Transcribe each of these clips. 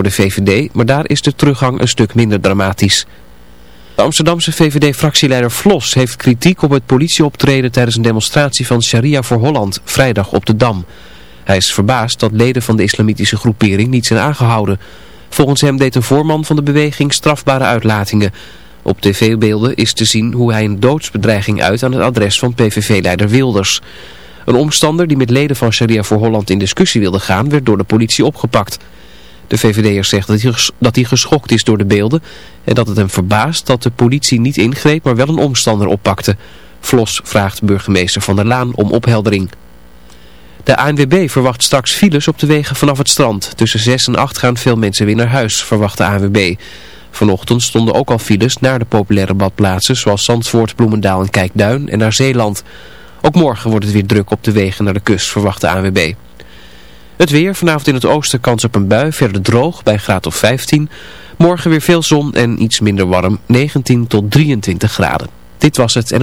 voor de VVD, maar daar is de teruggang een stuk minder dramatisch. De Amsterdamse VVD-fractieleider Vlos heeft kritiek op het politieoptreden tijdens een demonstratie van Sharia voor Holland, vrijdag op de Dam. Hij is verbaasd dat leden van de islamitische groepering niet zijn aangehouden. Volgens hem deed een voorman van de beweging strafbare uitlatingen. Op tv-beelden is te zien hoe hij een doodsbedreiging uit aan het adres van PVV-leider Wilders. Een omstander die met leden van Sharia voor Holland in discussie wilde gaan, werd door de politie opgepakt. De VVD'er zegt dat hij, dat hij geschokt is door de beelden en dat het hem verbaast dat de politie niet ingreep, maar wel een omstander oppakte. Vlos vraagt burgemeester Van der Laan om opheldering. De ANWB verwacht straks files op de wegen vanaf het strand. Tussen 6 en 8 gaan veel mensen weer naar huis, verwacht de ANWB. Vanochtend stonden ook al files naar de populaire badplaatsen zoals Zandvoort, Bloemendaal en Kijkduin en naar Zeeland. Ook morgen wordt het weer druk op de wegen naar de kust, verwacht de ANWB. Het weer, vanavond in het oosten kans op een bui, verder droog bij graad of 15. Morgen weer veel zon en iets minder warm, 19 tot 23 graden. Dit was het. En...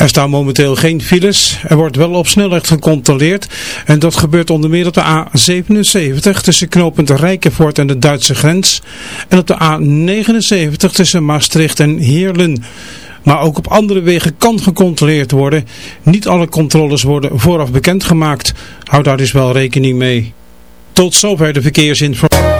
Er staan momenteel geen files. Er wordt wel op snelheid gecontroleerd. En dat gebeurt onder meer op de A77 tussen knooppunt Rijkenvoort en de Duitse grens. En op de A79 tussen Maastricht en Heerlen. Maar ook op andere wegen kan gecontroleerd worden. Niet alle controles worden vooraf bekendgemaakt. Houd daar dus wel rekening mee. Tot zover de verkeersinformatie.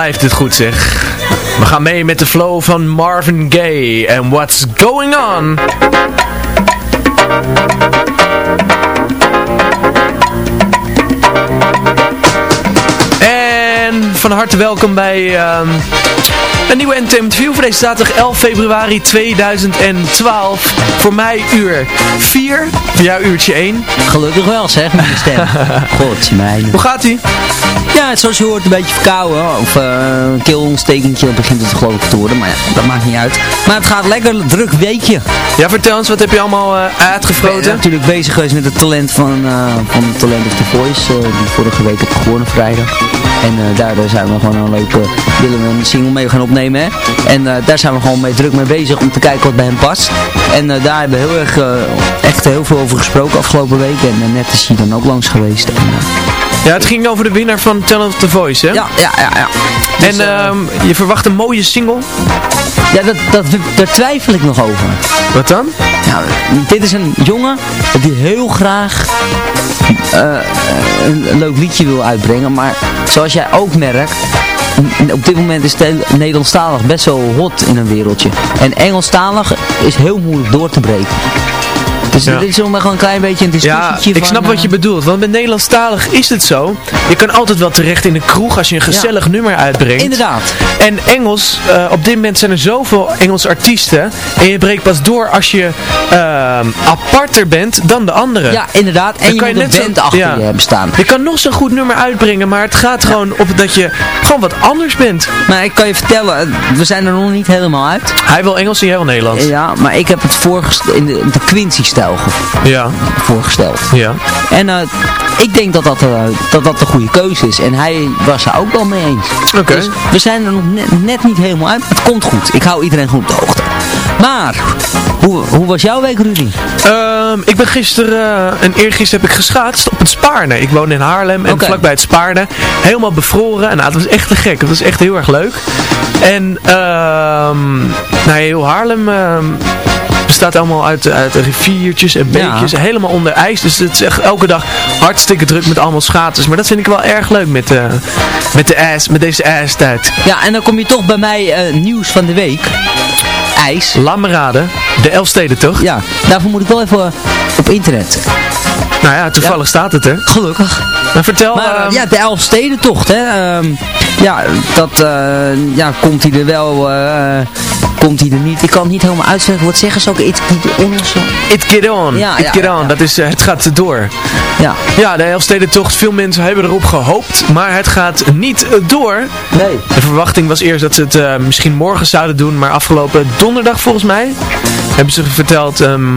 Blijft dit goed zeg. We gaan mee met de flow van Marvin Gaye en What's Going On. En van harte welkom bij ehm, een nieuwe Entertainment View voor deze zaterdag 11 februari 2012. Voor mij uur 4, voor jou uurtje 1. Gelukkig wel zeg, met je stem. God, mij. Hoe gaat ie? Ja, zoals je hoort, een beetje verkouden. Of eh, een keelontstekentje begint het geloof ik te worden. Maar ja, dat maakt niet uit. Maar het gaat lekker, druk weekje. Ja, vertel eens, wat heb je allemaal uh, Ik ben uitgefroten? natuurlijk bezig geweest met het talent van, eh van Talent of the Voice. die vorige week heb ik gewonnen vrijdag. En daar eh, zijn we gewoon een leuke, willen we een single mee gaan opnemen. Hè? En daar zijn we gewoon mee druk mee bezig om te kijken wat bij hem past. En daar hebben we heel erg, echt heel veel over gesproken afgelopen week. En net is hij dan ook langs geweest. En, Ja, het ging over de winnaar van Talent of the Voice, hè? ja, ja, ja, ja. Dus, En eh, ehm, je verwacht een mooie single. ja, dat, dat, daar twijfel ik nog over. Wat dan? Nou, dit is een jongen die heel graag eh, een, leuk liedje wil uitbrengen. Maar zoals jij ook merkt, op dit moment is Nederlandstalig best wel hot in een wereldje. En Engelstalig is heel moeilijk door te breken. Dus Ja. dit is om gewoon een klein beetje een Ja, discussietje ik van, snap wat je eh, bedoelt. Want met Nederlandstalig is het zo. Je kan altijd wel terecht in de kroeg als je een gezellig nummer uitbrengt. Inderdaad. En Engels, eh, op dit moment zijn er zoveel Engelse artiesten. En je breekt pas door als je ehm, aparter bent dan de anderen. Ja, inderdaad. En Dan je kan moet je een band achter ja. je hebben staan. Je kan nog zo'n goed nummer uitbrengen, maar het gaat gewoon op dat je gewoon wat anders bent. Maar ik kan je vertellen, eh, we zijn er nog niet helemaal uit. Hij wil Engels en jij wil Nederlands. Ja, maar ik heb het voorgesteld in de, de Quincy-stijl Ja, voorgesteld. ja. En eh, ik denk dat dat, eh, dat dat de goede keuze is. En hij was er ook wel mee eens. Oké. Dus we zijn er nog net, net niet helemaal uit. Het komt goed. Ik hou iedereen goed op de hoogte. Maar, hoe, hoe was jouw week, Rudy? Ehm, ik ben gisteren eh, en eergisteren heb ik geschaatst op het Spaarne. Ik woon in Haarlem en vlakbij het Spaarne. Helemaal bevroren. En nou, het was echt te gek. Het was echt heel erg leuk. En ehm nou, heel Haarlem ehm, bestaat allemaal uit, uit riviertjes en Ja. beekjes. Helemaal onder ijs. Dus het is echt elke dag hartstikke druk met allemaal schaters. Maar dat vind ik wel erg leuk met, eh, met, de ijs, met deze ijstijd. Ja, en dan kom je toch bij mij eh, nieuws van de week. IJs. Laat me raden. De Elfsteden toch? Ja, daarvoor moet ik wel even op internet. Nou ja, toevallig staat het er. Gelukkig. Maar vertel... Maar eh, ehm, ja, de Elfstedentocht, hè. ehm, ja, dat, eh, ja, komt hij er wel, eh, komt hij er niet. Ik kan het niet helemaal uitspreken. Wat zeggen ze ook? It, it, get on. Ja, It ja, get ja, on. ja. Dat is, eh, het gaat door. Ja. Ja, de Elfstedentocht. Veel mensen hebben erop gehoopt. Maar het gaat niet eh, door. Nee. De verwachting was eerst dat ze het eh, misschien morgen zouden doen. Maar afgelopen donderdag volgens mij hebben ze verteld ehm,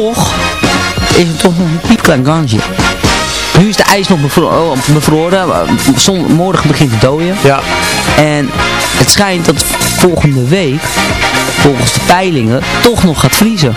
toch is het toch nog een piepklein kansje. Nu is de ijs nog bevro oh, bevroren. Zon, morgen begint het dooien. Ja. En het schijnt dat volgende week, volgens de peilingen, toch nog gaat vriezen.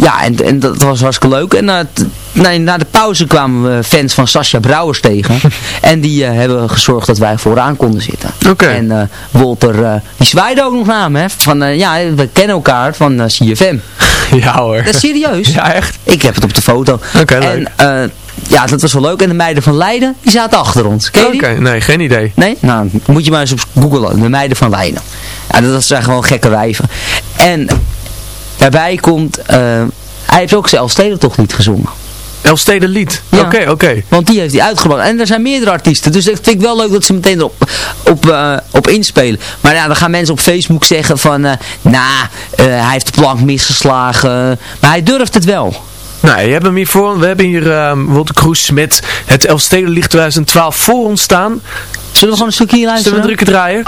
ja, en, en dat was hartstikke leuk. En na, nee, na de pauze kwamen we fans van Sascha Brouwers tegen. en die eh, hebben gezorgd dat wij vooraan konden zitten. Oké. En eh, Walter, eh, die zwaaide ook nog naar. Hè, van, ja, we kennen elkaar van CFM. Ja hoor. Dat is serieus. Ja, echt? Ik heb het op de foto. Oké, en leuk. eh, ja, dat was wel leuk. En de meiden van Leiden, die zaten achter ons. Oké, nee, geen idee. Nee? Nou, moet je maar eens op googlen. De meiden van Leiden. Ja, dat zijn gewoon gekke wijven. En daarbij komt... eh, hij heeft ook zelf toch niet gezongen. Elfsteden lied. Ja. Oké, oké. Want die heeft hij uitgebracht. En er zijn meerdere artiesten. Dus dat vind ik wel leuk dat ze meteen erop op, eh, op inspelen. Maar ja, dan gaan mensen op Facebook zeggen van... eh nou, hij heeft de plank misgeslagen. Maar hij durft het wel. Nou, je hebt hem hier voor. We hebben hier ehm Walter Kroes met het Elfstedenlied 2012 voor ons staan. Zullen we gewoon een stukje hier Zullen we luisteren? drukken draaien?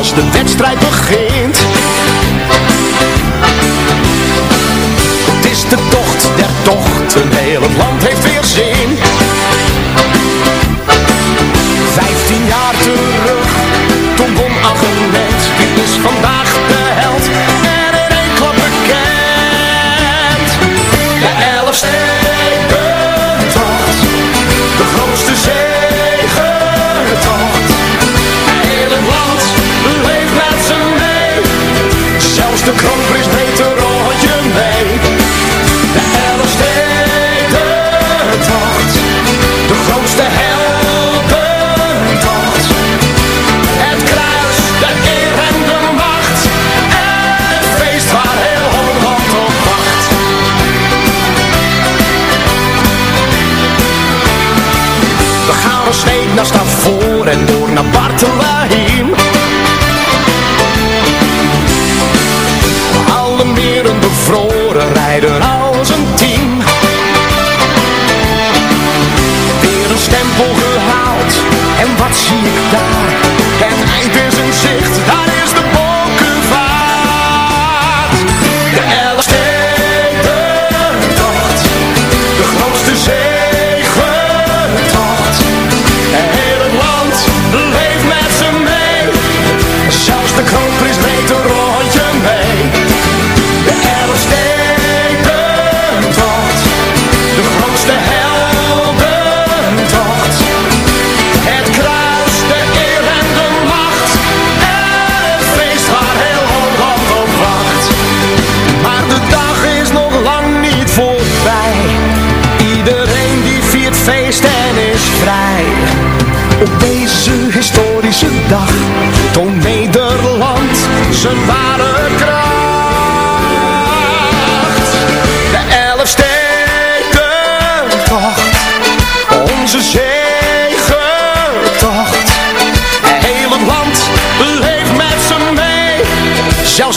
Als de wedstrijd begint. Het is de tocht der tochten, heel het land heeft weer zin. Zijn ware kracht. De Elfstedentocht, onze zegentocht. Het land leeft met z'n mee. Zelfs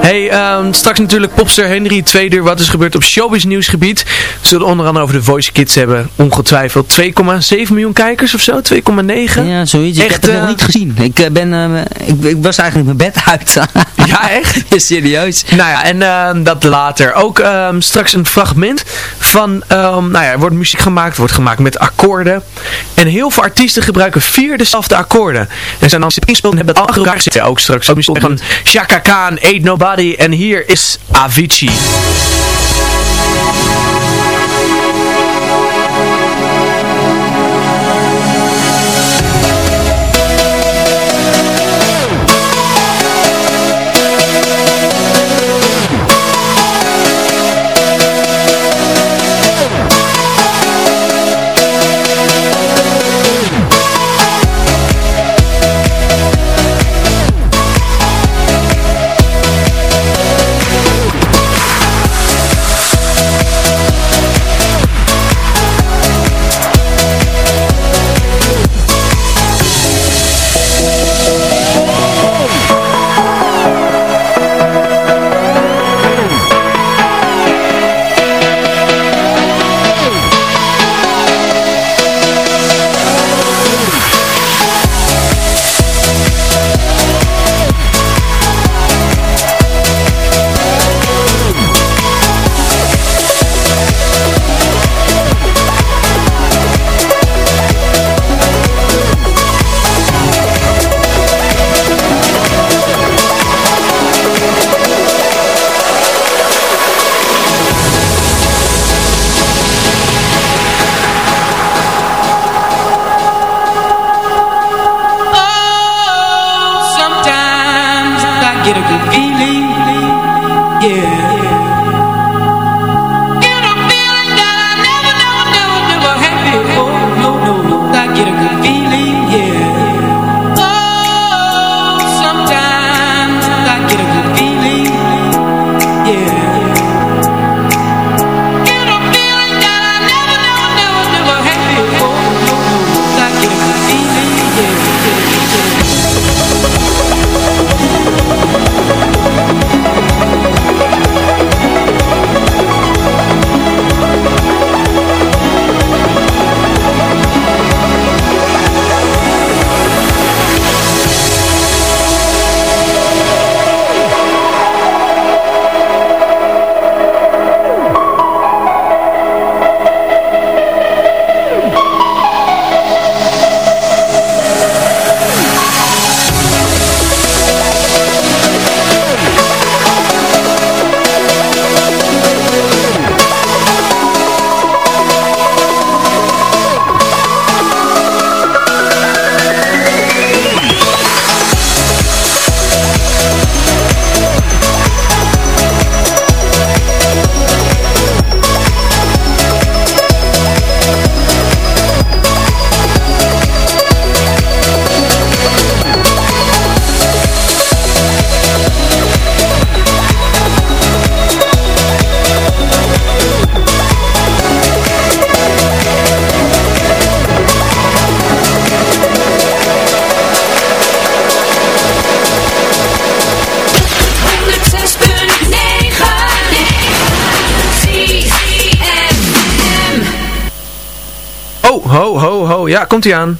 Hey, ehm, straks natuurlijk popster Henry, tweede uur, wat is gebeurd op showbiz nieuwsgebied. We zullen onder andere over de Voice Kids hebben, ongetwijfeld 2,7 miljoen kijkers of zo, 2,9. Ja, zoiets. ik Echt, heb het nog eh, niet gezien. Ik, eh, ben, eh, ik, ik was eigenlijk mijn bed uit. Ja, echt? Ja, serieus. Nou ja, en ehm, dat later. Ook ehm, straks een fragment van, ehm, nou ja, er wordt muziek gemaakt, wordt gemaakt met akkoorden. En heel veel artiesten gebruiken vier dezelfde akkoorden. En zijn dan ingespeeld en hebben het al elkaar zitten. Ook straks ook muziek van Chaka Khan, Nobody. En hier is Avicii. Ho. Ja, komt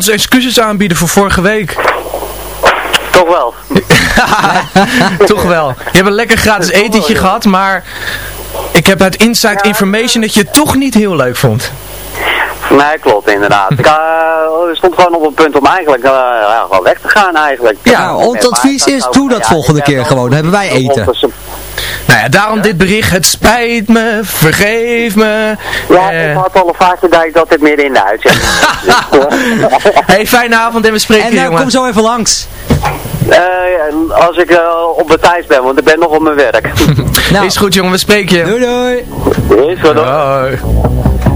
ons excuses aanbieden voor vorige week? Toch wel. Toch wel. Je hebt een lekker gratis etentje gehad, maar ik heb uit inside information dat je het toch niet heel leuk vond. Nee, klopt inderdaad. Ik uh, stond gewoon op het punt om eigenlijk uh, ja, gewoon weg te gaan eigenlijk. Ja, ons advies is, doe dat volgende keer gewoon. Dan hebben wij eten. Nou ja, daarom dit bericht. Het spijt me, vergeef me. Ja, ik had al een vaartje dat ik dat dit midden in de uitzending. hey, fijne avond en we spreken En nou, jongen. kom zo even langs. Uh, als ik uh, op de tijd ben, want ik ben nog op mijn werk. nou. Is goed jongen, we spreken je. Doei doei. Is goed hoor. Hoi.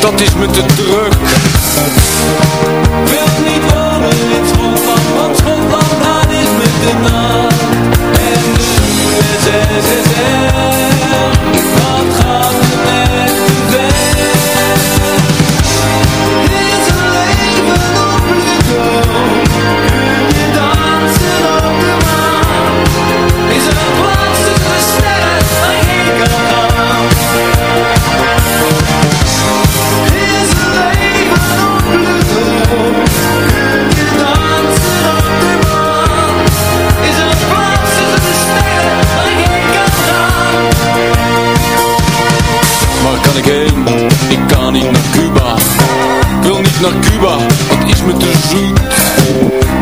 dat is met de druk. kan ik heen? Ik kan niet naar Cuba. Ik wil niet naar Cuba, wat is me te zoet.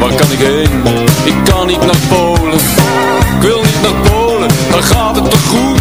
Waar kan ik heen? Ik kan niet naar Polen. Ik wil niet naar Polen, dan gaat het toch goed.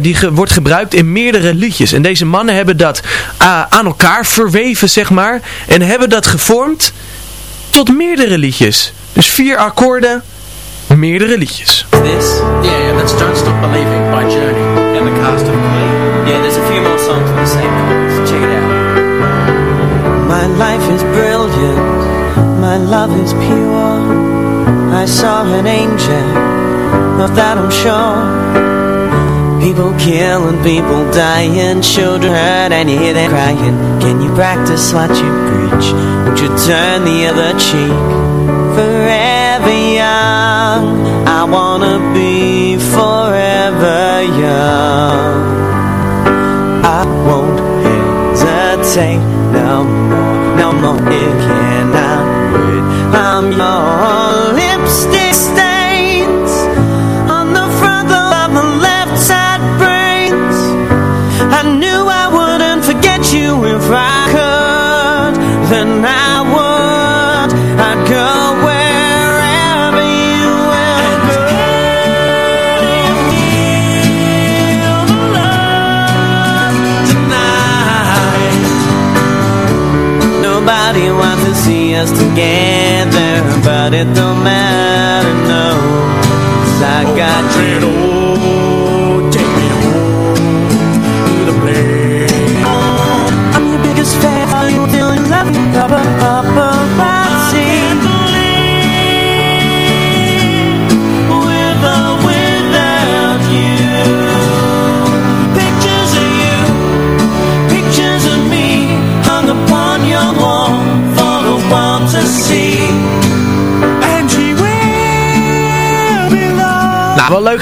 die wordt gebruikt in meerdere liedjes. En deze mannen hebben dat uh, aan elkaar verweven, zeg maar. En hebben dat gevormd tot meerdere liedjes. Dus vier akkoorden, meerdere liedjes. This? Yeah, that's Don't Stop Believing by Journey. And the cast of Glee. Yeah, there's a few more songs with the same chords. Check it out. My life is brilliant. My love is pure. I saw an angel. Of that I'm sure. People killing, people dying, children hurt and you hear them crying Can you practice what you preach? Would you turn the other cheek? Forever young, I wanna be forever young I won't hesitate no more, no more, it cannot wait I'm your lipstick us together But it don't matter,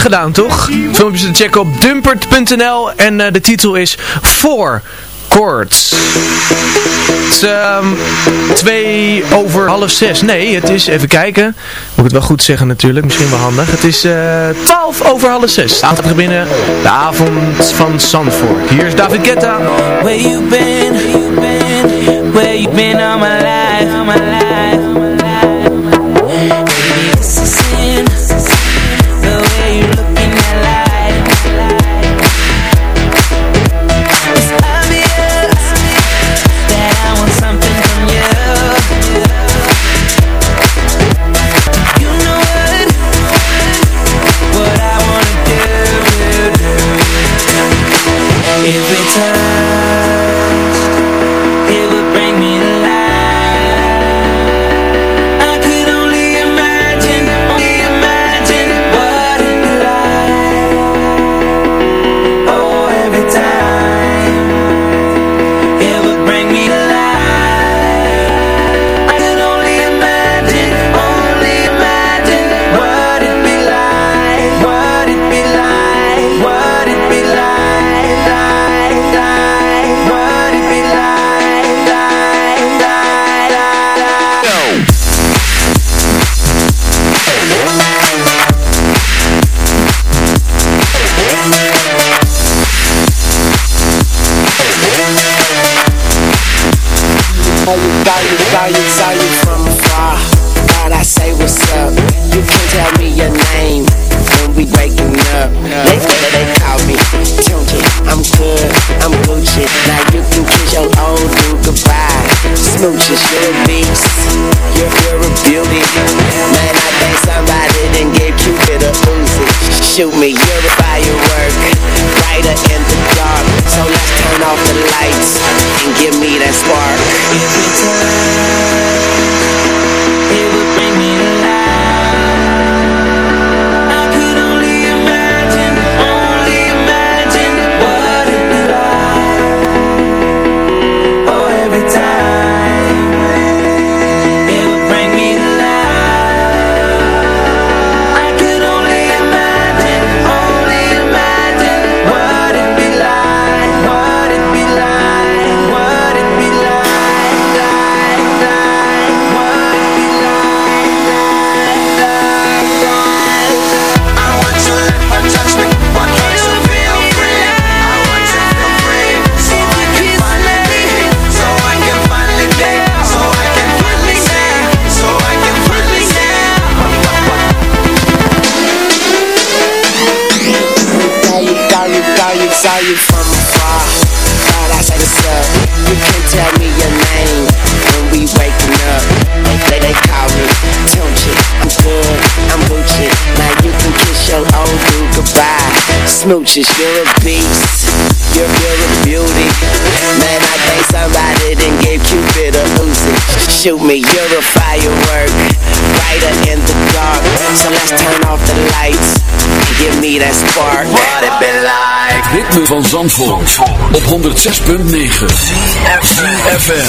gedaan, toch? Filmpjes te checken op dumpert.nl en eh, de titel is Four Chords. Het is ehm, twee over half zes. Nee, het is, even kijken. Moet ik het wel goed zeggen natuurlijk, misschien wel handig. Het is eh, twaalf over half zes. Staat er binnen de avond van Zandvoort. Hier is David Guetta. Where you been? Where you been my life? All my life. How you got you, you, saw you from afar. Thought I say what's up. You can tell me your name we breaking up. They say they call me Tunchi I'm good, I'm Gucci. Now you can kiss your old dude goodbye Smooches, you're a beast You're, you're a beauty. Man, I think somebody didn't give Cupid a Uzi. Shoot me, you're a firework. Brighter in the dark. So let's turn off the lights And give me that spark. Every time, it would bring me to smooches. You're a beast, you're, you're a beauty. Man, I think somebody didn't gave Cupid a Uzi. Shoot me, you're a firework, brighter in the dark. So let's turn off the lights. Give me that spark. What it been like? Ritme van Zandvoort op 106.9. FM. FM.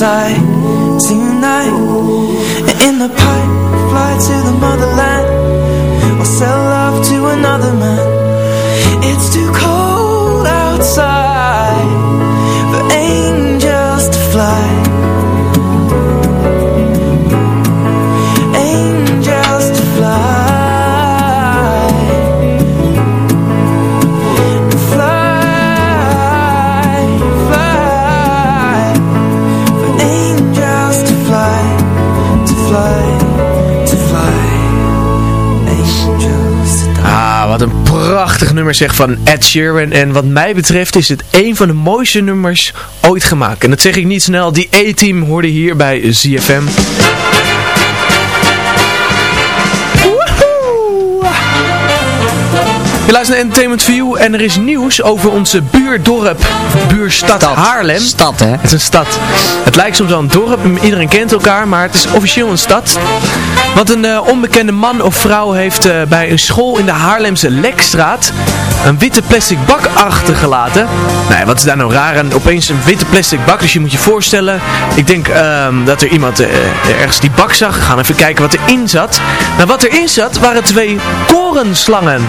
side tonight. In the pipe, fly to the motherland. Or sell love to another man. prachtig nummer zeg van Ed Sheeran. En wat mij betreft is het een van de mooiste nummers ooit gemaakt. En dat zeg ik niet snel. Die A-team hoorde hier bij ZFM. Je luistert naar Entertainment View en er is nieuws over onze buurdorp, buurstad. Haarlem. Stad, hè? Het is een stad. Het lijkt soms wel een dorp, iedereen kent elkaar, maar het is officieel een stad. Want een eh, onbekende man of vrouw heeft eh, bij een school in de Haarlemse Lekstraat een witte plastic bak achtergelaten. Nou wat is daar nou raar aan? Opeens een witte plastic bak, dus je moet je voorstellen. Ik denk ehm, dat er iemand eh, ergens die bak zag. We gaan even kijken wat erin zat. Nou, wat erin zat waren twee korenslangen.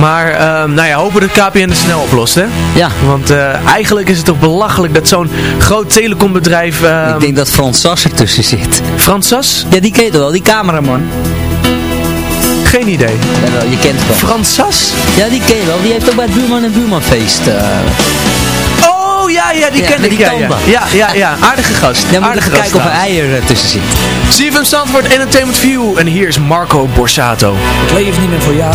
Maar, ehm, nou ja, hopen dat KPN het snel oplost, hè? Ja. Want eh, eigenlijk is het toch belachelijk dat zo'n groot telecombedrijf... ehm, Ik denk dat Frans Sas ertussen zit. Frans Sas? Ja, die ken je toch wel, die cameraman. Geen idee. Jawel, je kent het wel. Frans Sas? Ja, die ken je wel. Die heeft ook bij het Buurman en Buurmanfeest. eh Oh, ja, ja, die Ja, ken ik. die Ja, ja. ja, ja, ja. Aardige gast. Dan moet je Aardige even kijken of er gast eier eh, tussen zit. Steven Zandvoort Entertainment View. En hier is Marco Borsato. Ik leef niet meer voor jou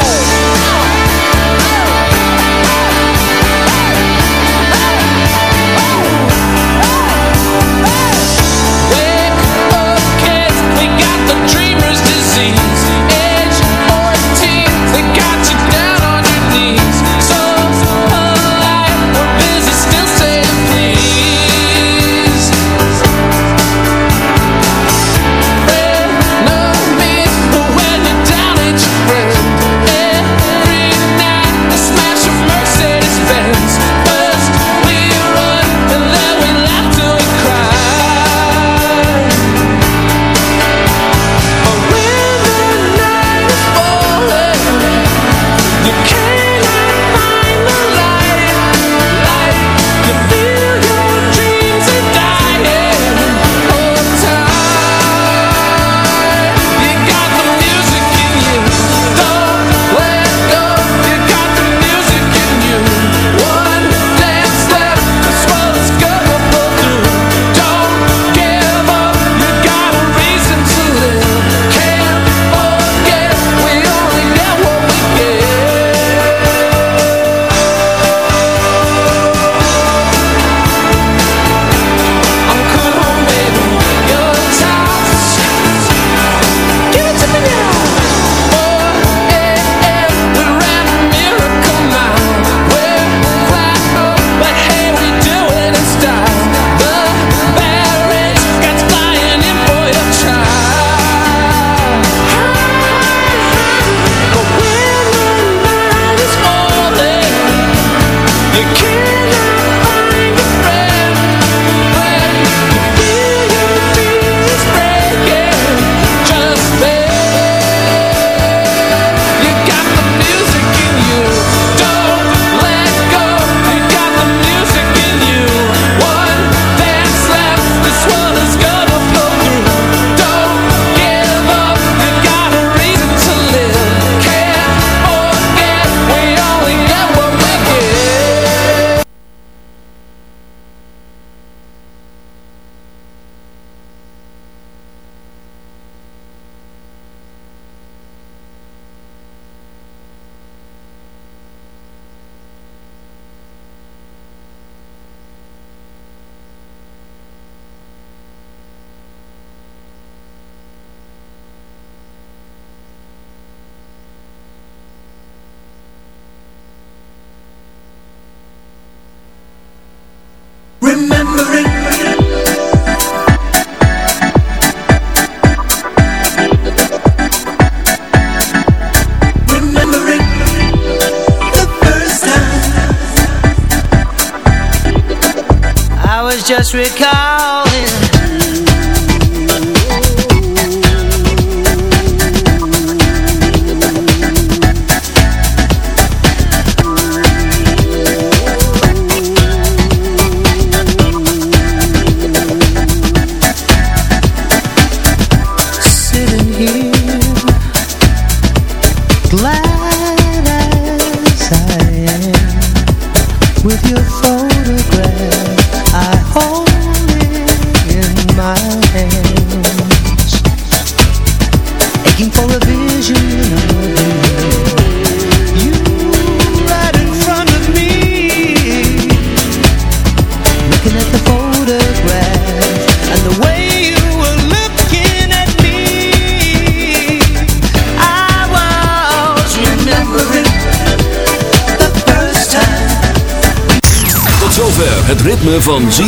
just recall